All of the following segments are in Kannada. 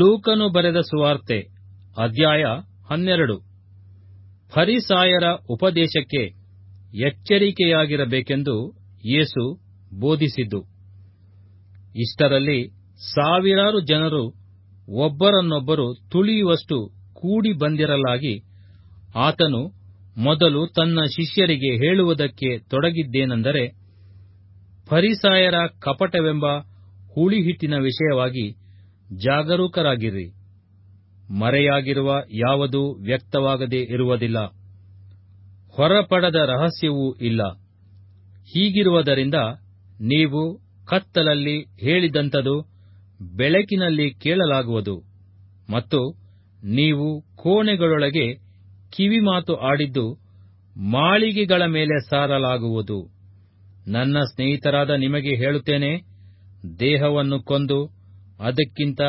ಲೂಕನು ಬರೆದ ಸುವಾರ್ತೆ, ಅಧ್ಯಾಯ ಹನ್ನೆರಡು. ಫರಿಸಾಯರ ಉಪದೇಶಕ್ಕೆ ಎಚ್ಚರಿಕೆಯಾಗಿರಬೇಕೆಂದು ಯೇಸು ಬೋಧಿಸಿದ್ದು. ಇಷ್ಟರಲ್ಲಿ ಸಾವಿರಾರು ಜನರು ಒಬ್ಬರನ್ನೊಬ್ಬರು ತುಳಿಯುವಷ್ಟು ಕೂಡಿ ಬಂದಿರಲಾಗಿ ಆತನು ಮೊದಲು ತನ್ನ ಶಿಷ್ಯರಿಗೆ ಹೇಳುವುದಕ್ಕೆ ತೊಡಗಿದ್ದೇನೆಂದರೆ, ಫರಿಸಾಯರ ಕಪಟವೆಂಬ ಹುಳಿಹಿಟ್ಟಿನ ವಿಷಯವಾಗಿ ಜಾಗರೂಕರಾಗಿರಿ. ಮರೆಯಾಗಿರುವ ಯಾವುದೂ ವ್ಯಕ್ತವಾಗದೇ ಇರುವುದಿಲ್ಲ. ಹೊರಪಡದ ರಹಸ್ಯವೂ ಇಲ್ಲ. ಹೀಗಿರುವುದರಿಂದ ನೀವು ಕತ್ತಲಲ್ಲಿ ಹೇಳಿದಂಥದು ಬೆಳಕಿನಲ್ಲಿ ಕೇಳಲಾಗುವುದು ಮತ್ತು ನೀವು ಕೋಣೆಗಳೊಳಗೆ ಕಿವಿಮಾತು ಆಡಿದ್ದು ಮಾಳಿಗೆಗಳ ಮೇಲೆ ಸಾರಲಾಗುವುದು. ನನ್ನ ಸ್ನೇಹಿತರಾದ ನಿಮಗೆ ಹೇಳುತ್ತೇನೆ, ದೇಹವನ್ನು ಕೊಂದು ಅದಕ್ಕಿಂತ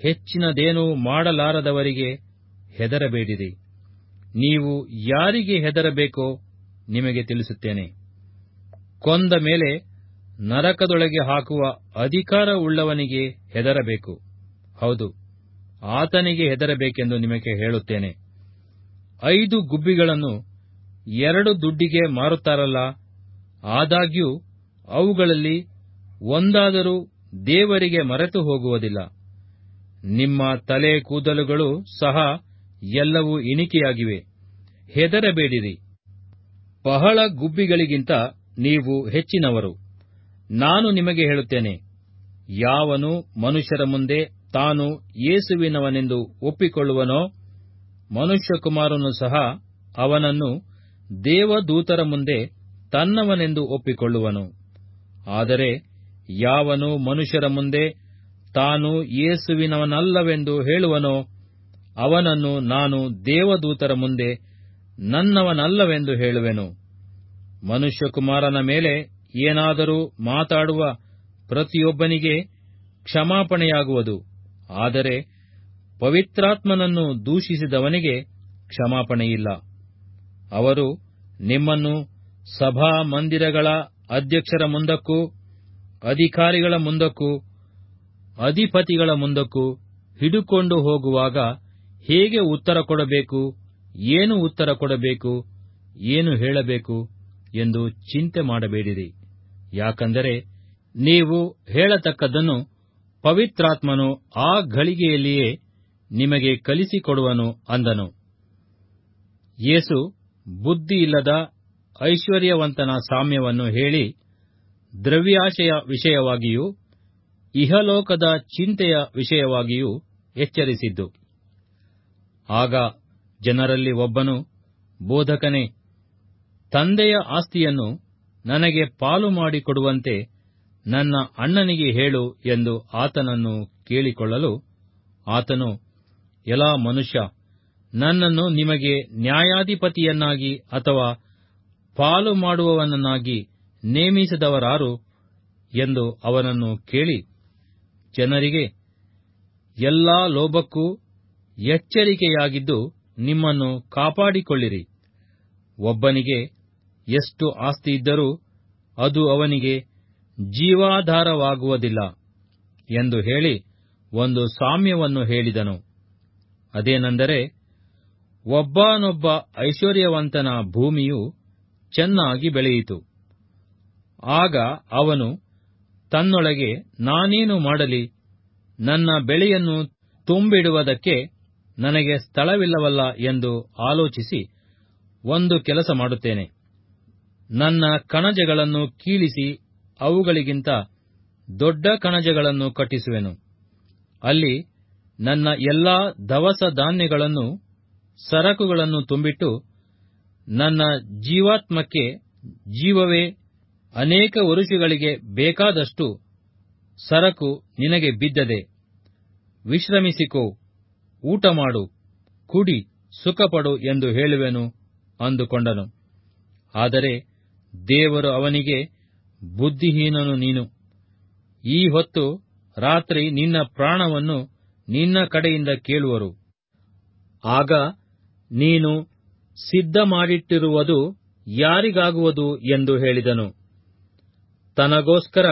ಹೆಚ್ಚಿನದೇನೂ ಮಾಡಲಾರದವರಿಗೆ ಹೆದರಬೇಡಿರಿ. ನೀವು ಯಾರಿಗೆ ಹೆದರಬೇಕೋ ನಿಮಗೆ ತಿಳಿಸುತ್ತೇನೆ. ಕೊಂದ ಮೇಲೆ ನರಕದೊಳಗೆ ಹಾಕುವ ಅಧಿಕಾರವುಳ್ಳವನಿಗೆ ಹೆದರಬೇಕು. ಹೌದು, ಆತನಿಗೆ ಹೆದರಬೇಕೆಂದು ನಿಮಗೆ ಹೇಳುತ್ತೇನೆ. ಐದು ಗುಬ್ಬಿಗಳನ್ನು ಎರಡು ದುಡ್ಡಿಗೆ ಮಾರುತ್ತಾರಲ್ಲ, ಆದಾಗ್ಯೂ ಅವುಗಳಲ್ಲಿ ಒಂದಾದರೂ ದೇವರಿಗೆ ಮರೆತು ಹೋಗುವುದಿಲ್ಲ. ನಿಮ್ಮ ತಲೆ ಕೂದಲುಗಳು ಸಹ ಎಲ್ಲವೂ ಇಣಿಕೆಯಾಗಿವೆ. ಹೆದರಬೇಡಿರಿ. ಬಹಳ ಗುಬ್ಬಿಗಳಿಗಿಂತ ನೀವು ಹೆಚ್ಚಿನವರು. ನಾನು ನಿಮಗೆ ಹೇಳುತ್ತೇನೆ, ಯಾವನು ಮನುಷ್ಯರ ಮುಂದೆ ತಾನು ಯೇಸುವಿನವನೆಂದು ಒಪ್ಪಿಕೊಳ್ಳುವನೋ, ಮನುಷ್ಯಕುಮಾರನು ಸಹ ಅವನನ್ನು ದೇವದೂತರ ಮುಂದೆ ತನ್ನವನೆಂದು ಒಪ್ಪಿಕೊಳ್ಳುವನು. ಆದರೆ ಯಾವನು ಮನುಷ್ಯರ ಮುಂದೆ ತಾನು ಯೇಸುವಿನವನಲ್ಲವೆಂದು ಹೇಳುವನೋ, ಅವನನ್ನು ನಾನು ದೇವದೂತರ ಮುಂದೆ ನನ್ನವನಲ್ಲವೆಂದು ಹೇಳುವೆನು. ಮನುಷ್ಯಕುಮಾರನ ಮೇಲೆ ಏನಾದರೂ ಮಾತಾಡುವ ಪ್ರತಿಯೊಬ್ಬನಿಗೆ ಕ್ಷಮಾಪಣೆಯಾಗುವುದು, ಆದರೆ ಪವಿತ್ರಾತ್ಮನನ್ನು ದೂಷಿಸಿದವನಿಗೆ ಕ್ಷಮಾಪಣೆಯಿಲ್ಲ. ಅವರು ನಿಮ್ಮನ್ನು ಸಭಾ ಮಂದಿರಗಳ ಅಧ್ಯಕ್ಷರ ಮುಂದಕ್ಕೂ ಅಧಿಕಾರಿಗಳ ಮುಂದಕ್ಕೂ, ಅಧಿಪತಿಗಳ ಮುಂದಕ್ಕೂ ಹಿಡುಕೊಂಡು ಹೋಗುವಾಗ ಹೇಗೆ ಉತ್ತರ ಕೊಡಬೇಕು, ಏನು ಉತ್ತರ ಕೊಡಬೇಕು, ಏನು ಹೇಳಬೇಕು ಎಂದು ಚಿಂತೆ ಮಾಡಬೇಡಿರಿ. ಯಾಕಂದರೆ ನೀವು ಹೇಳತಕ್ಕದ್ದನ್ನು ಪವಿತ್ರಾತ್ಮನು ಆ ಘಳಿಗೆಯಲ್ಲಿಯೇ ನಿಮಗೆ ಕಲಿಸಿಕೊಡುವನು ಅಂದನು. ಯೇಸು ಬುದ್ಧಿಯಿಲ್ಲದ ಐಶ್ವರ್ಯವಂತನ ಸಾಮ್ಯವನ್ನು ಹೇಳಿ ದ್ರವ್ಯಾಶೆಯ ವಿಷಯವಾಗಿಯೂ, ಇಹಲೋಕದ ಚಿಂತೆಯ ವಿಷಯವಾಗಿಯೂ ಎಚ್ಚರಿಸಿದ್ದು. ಆಗ ಜನರಲ್ಲಿ ಒಬ್ಬನು, ಬೋಧಕನೇ, ತಂದೆಯ ಆಸ್ತಿಯನ್ನು ನನಗೆ ಪಾಲು ಮಾಡಿಕೊಡುವಂತೆ ನನ್ನ ಅಣ್ಣನಿಗೆ ಹೇಳು ಎಂದು ಆತನನ್ನು ಕೇಳಿಕೊಳ್ಳಲು, ಆತನು ಎಲಾ ಮನುಷ್ಯ, ನನ್ನನ್ನು ನಿಮಗೆ ನ್ಯಾಯಾಧಿಪತಿಯನ್ನಾಗಿ ಅಥವಾ ಪಾಲು ಮಾಡುವವನನ್ನಾಗಿ ನೇಮಿಸಿದವರಾರು ಎಂದು ಅವನನ್ನು ಕೇಳಿ ಜನರಿಗೆ, ಎಲ್ಲಾ ಲೋಭಕ್ಕೂ ಎಚ್ಚರಿಕೆಯಾಗಿದ್ದು ನಿಮ್ಮನ್ನು ಕಾಪಾಡಿಕೊಳ್ಳಿರಿ. ಒಬ್ಬನಿಗೆ ಎಷ್ಟು ಆಸ್ತಿ ಇದ್ದರೂ ಅದು ಅವನಿಗೆ ಜೀವಾಧಾರವಾಗುವುದಿಲ್ಲ ಎಂದು ಹೇಳಿ ಒಂದು ಸಾಮ್ಯವನ್ನು ಹೇಳಿದನು. ಅದೇನೆಂದರೆ, ಒಬ್ಬನೊಬ್ಬ ಐಶ್ವರ್ಯವಂತನ ಭೂಮಿಯು ಚೆನ್ನಾಗಿ ಬೆಳೆಯಿತು. ಆಗ ಅವನು, ತನ್ನೊಳಗೆ ನಾನೇನು ಮಾಡಲಿ? ನನ್ನ ಬೆಳೆಯನ್ನು ತುಂಬಿಡುವುದಕ್ಕೆ ನನಗೆ ಸ್ಥಳವಿಲ್ಲವಲ್ಲ ಎಂದು ಆಲೋಚಿಸಿ ಒಂದು ಕೆಲಸ ಮಾಡುತ್ತೇನೆ. ನನ್ನ ಕಣಜಗಳನ್ನು ಕೀಳಿಸಿ ಅವುಗಳಿಗಿಂತ ದೊಡ್ಡ ಕಣಜಗಳನ್ನು ಕಟ್ಟಿಸುವೆನು. ಅಲ್ಲಿ ನನ್ನ ಎಲ್ಲಾ ದವಸ ಧಾನ್ಯಗಳನ್ನು, ಸರಕುಗಳನ್ನು ತುಂಬಿಟ್ಟು ನನ್ನ ಜೀವಾತ್ಮಕ್ಕೆ ಜೀವವೇ ಅನೇಕ ವರುಷಗಳಿಗೆ ಬೇಕಾದಷ್ಟು ಸರಕು ನಿನಗೆ ಬಿದ್ದದೆ. ವಿಶ್ರಮಿಸಿಕೋ, ಊಟ ಮಾಡು, ಕುಡಿ, ಸುಖಪಡು ಎಂದು ಹೇಳುವೆನು ಅಂದುಕೊಂಡನು. ಆದರೆ ದೇವರು ಅವನಿಗೆ, ಬುದ್ಧಿಹೀನನು ನೀನು. ಈ ಹೊತ್ತು ರಾತ್ರಿ ನಿನ್ನ ಪ್ರಾಣವನ್ನು ನಿನ್ನ ಕಡೆಯಿಂದ ಕೇಳುವರು. ಆಗ ನೀನು ಸಿದ್ಧ ಮಾಡಿಟ್ಟಿರುವುದು ಯಾರಿಗಾಗುವುದು? ಎಂದು ಹೇಳಿದನು. ತನಗೋಸ್ಕರ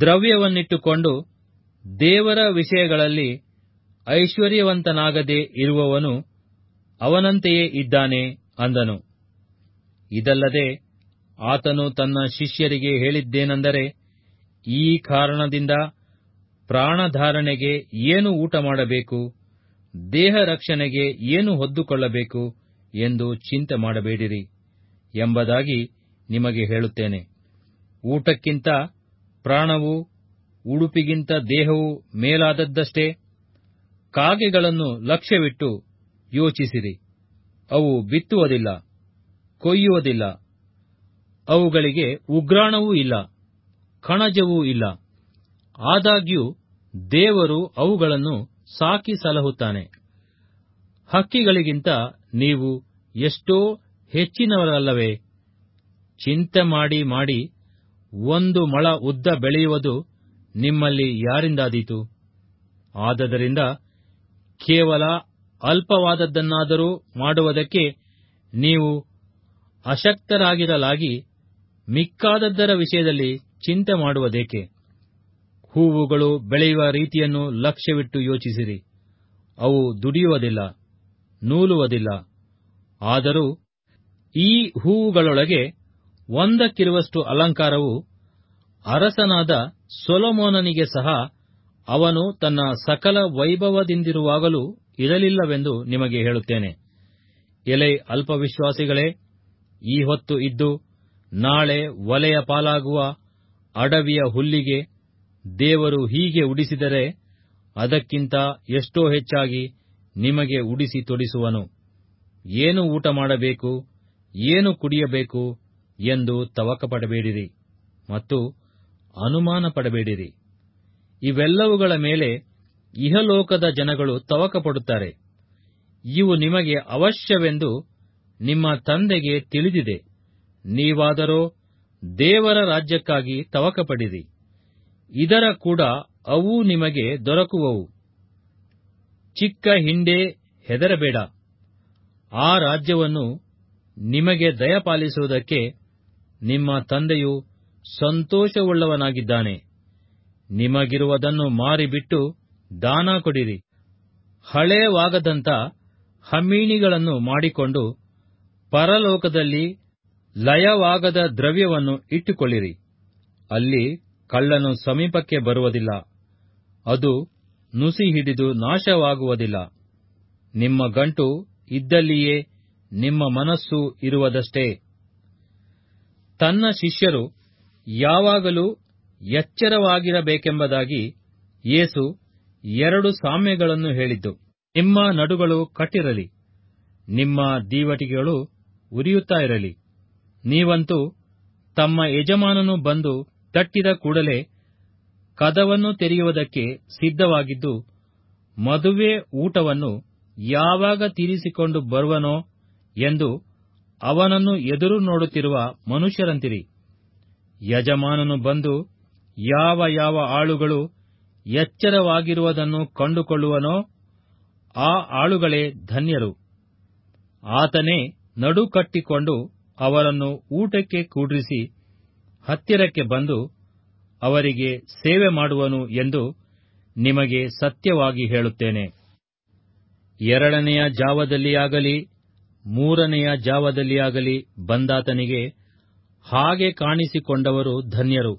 ದ್ರವ್ಯವನ್ನಿಟ್ಟುಕೊಂಡು ದೇವರ ವಿಷಯಗಳಲ್ಲಿ ಐಶ್ವರ್ಯವಂತನಾಗದೆ ಇರುವವನು ಅವನಂತೆಯೇ ಇದ್ದಾನೆ ಅಂದನು. ಇದಲ್ಲದೆ ಆತನು ತನ್ನ ಶಿಷ್ಯರಿಗೆ ಹೇಳಿದ್ದೇನೆಂದರೆ, ಈ ಕಾರಣದಿಂದ ಪ್ರಾಣಧಾರಣೆಗೆ ಏನು ಊಟ ಮಾಡಬೇಕು, ದೇಹ ರಕ್ಷಣೆಗೆ ಏನು ಹೊದ್ದುಕೊಳ್ಳಬೇಕು ಎಂದು ಚಿಂತೆ ಮಾಡಬೇಡಿರಿ ಎಂಬುದಾಗಿ ನಿಮಗೆ ಹೇಳುತ್ತೇನೆ. ಊಟಕ್ಕಿಂತ ಪ್ರಾಣವು, ಉಡುಪಿಗಿಂತ ದೇಹವು ಮೇಲಾದದ್ದಷ್ಟೇ ಕಾಗೆಗಳನ್ನು ಲಕ್ಷ್ಯವಿಟ್ಟು ಯೋಚಿಸಿರಿ. ಅವು ಬಿತ್ತುವುದಿಲ್ಲ, ಕೊಯ್ಯುವುದಿಲ್ಲ. ಅವುಗಳಿಗೆ ಉಗ್ರಾಣವೂ ಇಲ್ಲ ಕಣಜವೂ ಇಲ್ಲ. ಆದಾಗ್ಯೂ ದೇವರು ಅವುಗಳನ್ನು ಸಾಕಿ ಸಲಹುತ್ತಾನೆ. ಹಕ್ಕಿಗಳಿಗಿಂತ ನೀವು ಎಷ್ಟೋ ಹೆಚ್ಚಿನವರಲ್ಲವೇ. ಚಿಂತೆ ಮಾಡಿ ಮಾಡಿ ಒಂದು ಮಳ ಉದ್ದ ಬೆಳೆಯುವುದು ನಿಮ್ಮಲ್ಲಿ ಯಾರಿಂದಾದೀತು? ಆದ್ದರಿಂದ ಕೇವಲ ಅಲ್ಪವಾದದ್ದನ್ನಾದರೂ ಮಾಡುವುದಕ್ಕೆ ನೀವು ಅಶಕ್ತರಾಗಿರಲಾಗಿ ಮಿಕ್ಕಾದದ್ದರ ವಿಷಯದಲ್ಲಿ ಚಿಂತೆ ಮಾಡುವುದೇಕೆ? ಹೂವುಗಳು ಬೆಳೆಯುವ ರೀತಿಯನ್ನು ಲಕ್ಷ್ಯವಿಟ್ಟು ಯೋಚಿಸಿರಿ. ಅವು ದುಡಿಯುವುದಿಲ್ಲ, ನೂಲುವುದಿಲ್ಲ. ಆದರೂ ಈ ಹೂವುಗಳೊಳಗೆ ಒಂದಕ್ಕಿರುವಷ್ಟು ಅಲಂಕಾರವು ಅರಸನಾದ ಸೊಲೊಮೋನನಿಗೆ ಸಹ ಅವನು ತನ್ನ ಸಕಲ ವೈಭವದಿಂದಿರುವಾಗಲೂ ಇರಲಿಲ್ಲವೆಂದು ನಿಮಗೆ ಹೇಳುತ್ತೇನೆ. ಎಲೆ ಅಲ್ಪವಿಶ್ವಾಸಿಗಳೇ, ಈ ಹೊತ್ತು ಇದ್ದು ನಾಳೆ ಒಲೆಯ ಪಾಲಾಗುವ ಅಡವಿಯ ಹುಲ್ಲಿಗೆ ದೇವರು ಹೀಗೆ ಉಡಿಸಿದರೆ ಅದಕ್ಕಿಂತ ಎಷ್ಟೋ ಹೆಚ್ಚಾಗಿ ನಿಮಗೆ ಉಡಿಸಿ ತೊಡಿಸುವನು. ಏನು ಊಟ ಮಾಡಬೇಕು, ಏನು ಕುಡಿಯಬೇಕು ಎಂದು ತವಕಪಡಬೇಡಿರಿ ಮತ್ತು ಅನುಮಾನ ಪಡಬೇಡಿರಿ ಇವೆಲ್ಲವುಗಳ ಮೇಲೆ ಇಹಲೋಕದ ಜನಗಳು ತವಕಪಡುತ್ತಾರೆ. ಇವು ನಿಮಗೆ ಅವಶ್ಯವೆಂದು ನಿಮ್ಮ ತಂದೆಗೆ ತಿಳಿದಿದೆ. ನೀವಾದರೋ ದೇವರ ರಾಜ್ಯಕ್ಕಾಗಿ ತವಕಪಡಿರಿ. ಇದರ ಕೂಡ ಅವೂ ನಿಮಗೆ ದೊರಕುವವು. ಚಿಕ್ಕ ಹಿಂಡೆ ಹೆದರಬೇಡ. ಆ ರಾಜ್ಯವನ್ನು ನಿಮಗೆ ದಯಪಾಲಿಸುವುದಕ್ಕೆ ನಿಮ್ಮ ತಂದೆಯು ಸಂತೋಷವುಳ್ಳವನಾಗಿದ್ದಾನೆ. ನಿಮಗಿರುವುದನ್ನು ಮಾರಿಬಿಟ್ಟು ದಾನ ಕೊಡಿರಿ. ಹಳೇವಾಗದಂಥ ಹಮ್ಮೀಣಿಗಳನ್ನು ಮಾಡಿಕೊಂಡು ಪರಲೋಕದಲ್ಲಿ ಲಯವಾಗದ ದ್ರವ್ಯವನ್ನು ಇಟ್ಟುಕೊಳ್ಳಿರಿ. ಅಲ್ಲಿ ಕಳ್ಳನು ಸಮೀಪಕ್ಕೆ ಬರುವುದಿಲ್ಲ. ಅದು ನುಸಿ ಹಿಡಿದು ನಾಶವಾಗುವುದಿಲ್ಲ. ನಿಮ್ಮ ಗಂಟು ಇದ್ದಲ್ಲಿಯೇ ನಿಮ್ಮ ಮನಸ್ಸು ಇರುವುದಷ್ಟೇ. ತನ್ನ ಶಿಷ್ಯರು ಯಾವಾಗಲೂ ಎಚ್ಚರವಾಗಿರಬೇಕೆಂಬುದಾಗಿ ಯೇಸು ಎರಡು ಸಾಮ್ಯಗಳನ್ನು ಹೇಳಿದ್ದು, ನಿಮ್ಮ ನಡುಗಳು ಕಟ್ಟಿರಲಿ, ನಿಮ್ಮ ದೀವಟಿಗೆಗಳು ಉರಿಯುತ್ತಾ ಇರಲಿ. ನೀವಂತೂ ತಮ್ಮ ಯಜಮಾನನು ಬಂದು ತಟ್ಟಿದ ಕೂಡಲೇ ಕದವನ್ನು ತೆರೆಯುವುದಕ್ಕೆ ಸಿದ್ಧವಾಗಿದ್ದು, ಮದುವೆ ಊಟವನ್ನು ಯಾವಾಗ ತೀರಿಸಿಕೊಂಡು ಬರುವನೋ ಎಂದು ಅವನನ್ನು ಎದುರು ನೋಡುತ್ತಿರುವ ಮನುಷ್ಯರಂತಿರಿ. ಯಜಮಾನನು ಬಂದು ಯಾವ ಯಾವ ಆಳುಗಳು ಎಚ್ಚರವಾಗಿರುವುದನ್ನು ಕಂಡುಕೊಳ್ಳುವನೋ ಆ ಆಳುಗಳೇ ಧನ್ಯರು. ಆತನೇ ನಡು ಕಟ್ಟಿಕೊಂಡು ಅವರನ್ನು ಊಟಕ್ಕೆ ಕೂಡಿಸಿ ಹತ್ತಿರಕ್ಕೆ ಬಂದು ಅವರಿಗೆ ಸೇವೆ ಮಾಡುವನು ಎಂದು ನಿಮಗೆ ಸತ್ಯವಾಗಿ ಹೇಳುತ್ತೇನೆ. ಎರಡನೆಯ ಜಾವದಲ್ಲಿಯಾಗಲಿ ಮೂರನೆಯ ಜಾವದಲ್ಲಿಯಾಗಲಿ ಬಂದಾತನಿಗೆ ಹಾಗೆ ಕಾಣಿಸಿಕೊಂಡವರು ಧನ್ಯರು.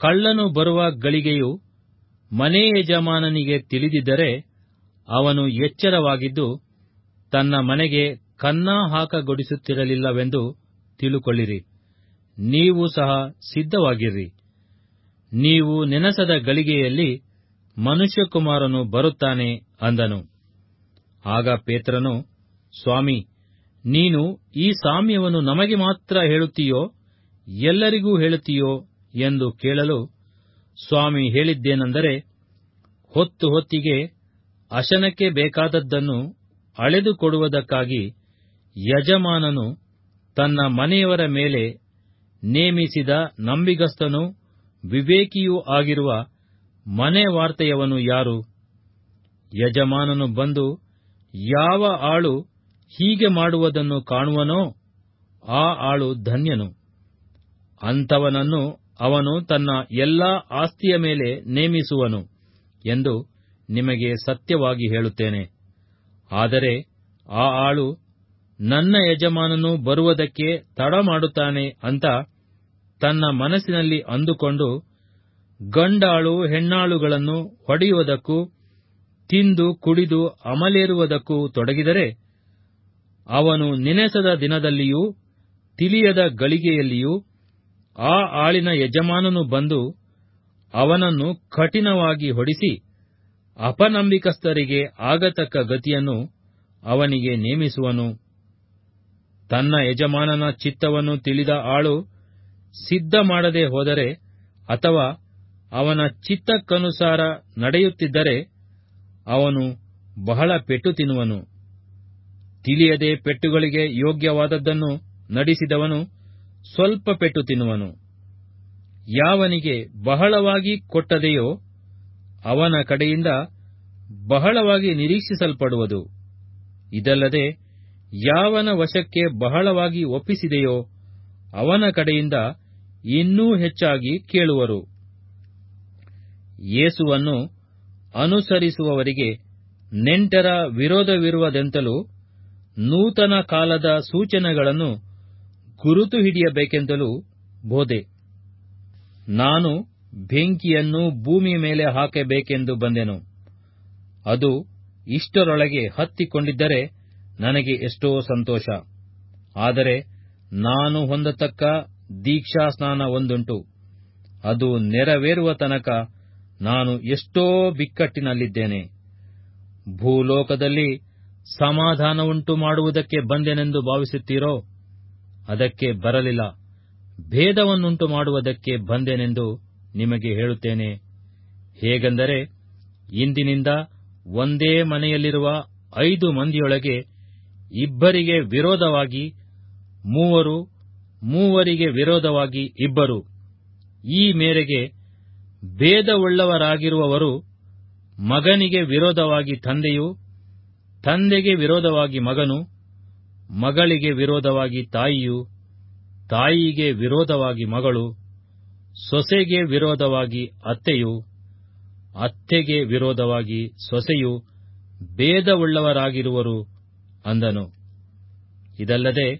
ಕಳ್ಳನು ಬರುವ ಗಳಿಗೆಯು ಮನೆ ಯಜಮಾನನಿಗೆ ತಿಳಿದಿದ್ದರೆ ಅವನು ಎಚ್ಚರವಾಗಿದ್ದು ತನ್ನ ಮನೆಗೆ ಕನ್ನಾ ಹಾಕಗೊಡಿಸುತ್ತಿರಲಿಲ್ಲವೆಂದು ತಿಳುಕೊಳ್ಳಿರಿ. ನೀವು ಸಹ ಸಿದ್ಧವಾಗಿರ್ರಿ ನೀವು ನೆನಸದ ಗಳಿಗೆಯಲ್ಲಿ ಮನುಷ್ಯಕುಮಾರನು ಬರುತ್ತಾನೆ ಅಂದನು. ಆಗ ಪೇತ್ರನು ಸ್ವಾಮಿ, ನೀನು ಈ ಸಾಮ್ಯವನ್ನು ನಮಗೆ ಮಾತ್ರ ಹೇಳುತ್ತೀಯೋ, ಎಲ್ಲರಿಗೂ ಹೇಳುತ್ತೀಯೋ ಎಂದು ಕೇಳಲು ಸ್ವಾಮಿ ಹೇಳಿದ್ದೇನೆಂದರೆ, ಹೊತ್ತು ಹೊತ್ತಿಗೆ ಅಶನಕ್ಕೆ ಬೇಕಾದದ್ದನ್ನು ಅಳೆದು ಕೊಡುವುದಕ್ಕಾಗಿ ಯಜಮಾನನು ತನ್ನ ಮನೆಯವರ ಮೇಲೆ ನೇಮಿಸಿದ ನಂಬಿಗಸ್ತನು ವಿವೇಕಿಯೂ ಆಗಿರುವ ಮನೆ ವಾರ್ತೆಯವನು ಯಾರು? ಯಜಮಾನನು ಬಂದು ಯಾವ ಆಳು ಹೀಗೆ ಮಾಡುವುದನ್ನು ಕಾಣುವನೋ ಆ ಆಳು ಧನ್ಯನು. ಅಂಥವನನ್ನು ಅವನು ತನ್ನ ಎಲ್ಲಾ ಆಸ್ತಿಯ ಮೇಲೆ ನೇಮಿಸುವನು ಎಂದು ನಿಮಗೆ ಸತ್ಯವಾಗಿ ಹೇಳುತ್ತೇನೆ. ಆದರೆ ಆ ಆಳು ನನ್ನ ಯಜಮಾನನು ಬರುವುದಕ್ಕೆ ತಡ ಮಾಡುತ್ತಾನೆ ಅಂತ ತನ್ನ ಮನಸ್ಸಿನಲ್ಲಿ ಅಂದುಕೊಂಡು ಗಂಡಾಳು ಹೆಣ್ಣಾಳುಗಳನ್ನು ಹೊಡೆಯುವುದಕ್ಕೂ, ತಿಂದು ಕುಡಿದು ಅಮಲೇರುವುದಕ್ಕೂ ತೊಡಗಿದರೆ ಅವನು ನೆನೆಸದ ದಿನದಲ್ಲಿಯೂ, ತಿಳಿಯದ ಗಳಿಗೆಯಲ್ಲಿಯೂ, ಆ ಆಳಿನ ಯಜಮಾನನು ಬಂದು ಅವನನ್ನು ಕಠಿಣವಾಗಿ ಹೊಡಿಸಿ ಅಪನಂಬಿಕಸ್ಥರಿಗೆ ಆಗತಕ್ಕ ಗತಿಯನ್ನು ಅವನಿಗೆ ನೇಮಿಸುವನು. ತನ್ನ ಯಜಮಾನನ ಚಿತ್ತವನ್ನು ತಿಳಿದ ಆಳು ಸಿದ್ಧ ಮಾಡದೆ ಹೋದರೆ ಅಥವಾ ಅವನ ಚಿತ್ತಕ್ಕನುಸಾರ ನಡೆಯುತ್ತಿದ್ದರೆ ಅವನು ಬಹಳ ಪೆಟ್ಟು ತಿನ್ನುವನು. ತಿಳಿಯದೆ ಪೆಟ್ಟುಗಳಿಗೆ ಯೋಗ್ಯವಾದದ್ದನ್ನು ನಡೆಸಿದವನು ಸ್ವಲ್ಪ ಪೆಟ್ಟು ತಿನ್ನುವನು. ಯಾವನಿಗೆ ಬಹಳವಾಗಿ ಕೊಟ್ಟದೆಯೋ ಅವನ ಕಡೆಯಿಂದ ಬಹಳವಾಗಿ ನಿರೀಕ್ಷಿಸಲ್ಪಡುವುದು. ಇದಲ್ಲದೆ ಯಾವನ ವಶಕ್ಕೆ ಬಹಳವಾಗಿ ಒಪ್ಪಿಸಿದೆಯೋ ಅವನ ಕಡೆಯಿಂದ ಇನ್ನೂ ಹೆಚ್ಚಾಗಿ ಕೇಳುವರು. ಯೇಸುವನ್ನು ಅನುಸರಿಸುವವರಿಗೆ ನೆಂಟರ ವಿರೋಧವಿರುವುದೆಂತಲೂ ನೂತನ ಕಾಲದ ಸೂಚನೆಗಳನ್ನು ಗುರುತು ಹಿಡಿಯಬೇಕೆಂದಲೂ ಬೋಧೆ. ನಾನು ಬೆಂಕಿಯನ್ನು ಭೂಮಿಯ ಮೇಲೆ ಹಾಕಬೇಕೆಂದು ಬಂದೆನು. ಅದು ಇಷ್ಟರೊಳಗೆ ಹತ್ತಿಕೊಂಡಿದ್ದರೆ ನನಗೆ ಎಷ್ಟೋ ಸಂತೋಷ. ಆದರೆ ನಾನು ಹೊಂದತಕ್ಕ ದೀಕ್ಷಾಸ್ನಾನ ಒಂದುಂಟು. ಅದು ನೆರವೇರುವ ತನಕ ನಾನು ಎಷ್ಟೋ ಬಿಕ್ಕಟ್ಟಿನಲ್ಲಿದ್ದೇನೆ. ಭೂಲೋಕದಲ್ಲಿ ಸಮಾಧಾನವುಂಟು ಮಾಡುವುದಕ್ಕೆ ಬಂದೆನೆಂದು ಭಾವಿಸುತ್ತೀರೋ, ಅದಕ್ಕೆ ಬರಲಿಲ್ಲ. ಭೇದವನ್ನುಂಟು ಮಾಡುವುದಕ್ಕೆ ಬಂದೆನೆಂದು ನಿಮಗೆ ಹೇಳುತ್ತೇನೆ. ಹೇಗೆಂದರೆ, ಇಂದಿನಿಂದ ಒಂದೇ ಮನೆಯಲ್ಲಿರುವ ಐದು ಮಂದಿಯೊಳಗೆ ಇಬ್ಬರಿಗೆ ವಿರೋಧವಾಗಿ ಮೂವರು, ಮೂವರಿಗೆ ವಿರೋಧವಾಗಿ ಇಬ್ಬರು. ಈ ಮೇರೆಗೆ ಭೇದವುಳ್ಳವರಾಗಿರುವವರು ಮಗನಿಗೆ ವಿರೋಧವಾಗಿ ತಂದೆಯು ತಂದೆಗೆ ವಿರೋಧವಾಗಿ ಮಗನು, ಮಗಳಿಗೆ ವಿರೋಧವಾಗಿ ತಾಯಿಯು, ತಾಯಿಗೆ ವಿರೋಧವಾಗಿ ಮಗಳು, ಸೊಸೆಗೆ ವಿರೋಧವಾಗಿ ಅತ್ತೆಯು, ಅತ್ತೆಗೆ ವಿರೋಧವಾಗಿ ಸೊಸೆಯು ಭೇದವುಳ್ಳವರಾಗಿರುವರು ಅಂದನು. ಇದಲ್ಲದೆ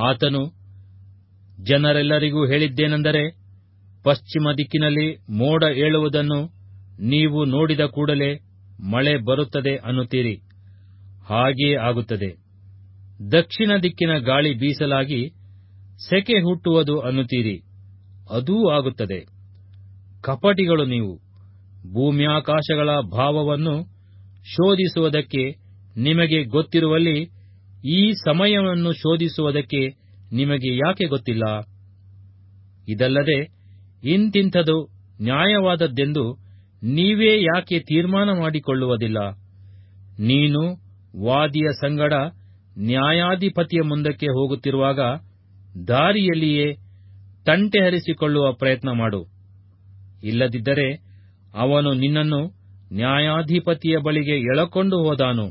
ಆತನು, ಜನರೆಲ್ಲರಿಗೂ ಹೇಳಿದ್ದೇನೆಂದರೆ, ಪಶ್ಚಿಮ ದಿಕ್ಕಿನಲ್ಲಿ ಮೋಡ ಏಳುವುದನ್ನು ನೀವು ನೋಡಿದ ಕೂಡಲೇ ಮಳೆ ಬರುತ್ತದೆ ಅನ್ನುತ್ತೀರಿ. ಹಾಗೆಯೇ ಆಗುತ್ತದೆ. ದಕ್ಷಿಣ ದಿಕ್ಕಿನ ಗಾಳಿ ಬೀಸಲಾಗಿ ಸೆಕೆ ಹುಟ್ಟುವುದು ಅನ್ನುತ್ತೀರಿ. ಅದೂ ಆಗುತ್ತದೆ. ಕಪಟಿಗಳು ನೀವು, ಭೂಮ್ಯಾಕಾಶಗಳ ಭಾವವನ್ನು ಶೋಧಿಸುವುದಕ್ಕೆ ನಿಮಗೆ ಗೊತ್ತಿರುವಲ್ಲಿ ಈ ಸಮಯವನ್ನು ಶೋಧಿಸುವುದಕ್ಕೆ ನಿಮಗೆ ಯಾಕೆ ಗೊತ್ತಿಲ್ಲ? ಇದಲ್ಲದೆ ಇಂತಿಂಥದು ನ್ಯಾಯವಾದದ್ದೆಂದು ನೀವೇ ಯಾಕೆ ತೀರ್ಮಾನ ಮಾಡಿಕೊಳ್ಳುವುದಿಲ್ಲ? ನೀನು ವಾದಿಯ ಸಂಗಡ ನ್ಯಾಯಾಧಿಪತಿಯ ಮುಂದಕ್ಕೆ ಹೋಗುತ್ತಿರುವಾಗ ದಾರಿಯಲ್ಲಿಯೇ ತಂಟೆ ಹರಿಸಿಕೊಳ್ಳುವ ಪ್ರಯತ್ನ ಮಾಡು. ಇಲ್ಲದಿದ್ದರೆ ಅವನು ನಿನ್ನನ್ನು ನ್ಯಾಯಾಧಿಪತಿಯ ಬಳಿಗೆ ಎಳಕೊಂಡು ಹೋದಾನು.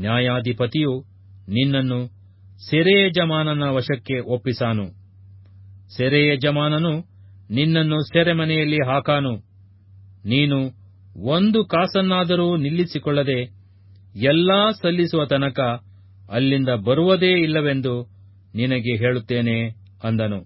ನ್ಯಾಯಾಧಿಪತಿಯು ನಿನ್ನನ್ನು ಸೆರೆಯಜಮಾನನ ವಶಕ್ಕೆ ಒಪ್ಪಿಸಾನು. ಸೆರೆಯಜಮಾನನು ನಿನ್ನನ್ನು ಸೆರೆಮನೆಯಲ್ಲಿ ಹಾಕಾನು. ನೀನು ಒಂದು ಕಾಸನ್ನಾದರೂ ನಿಲ್ಲಿಸಿಕೊಳ್ಳದೆ ಎಲ್ಲಾ ಸಲ್ಲಿಸುವ ತನಕ ಅಲ್ಲಿಂದ ಬರುವುದೇ ಇಲ್ಲವೆಂದು ನಿನಗೆ ಹೇಳುತ್ತೇನೆ ಅಂದನು.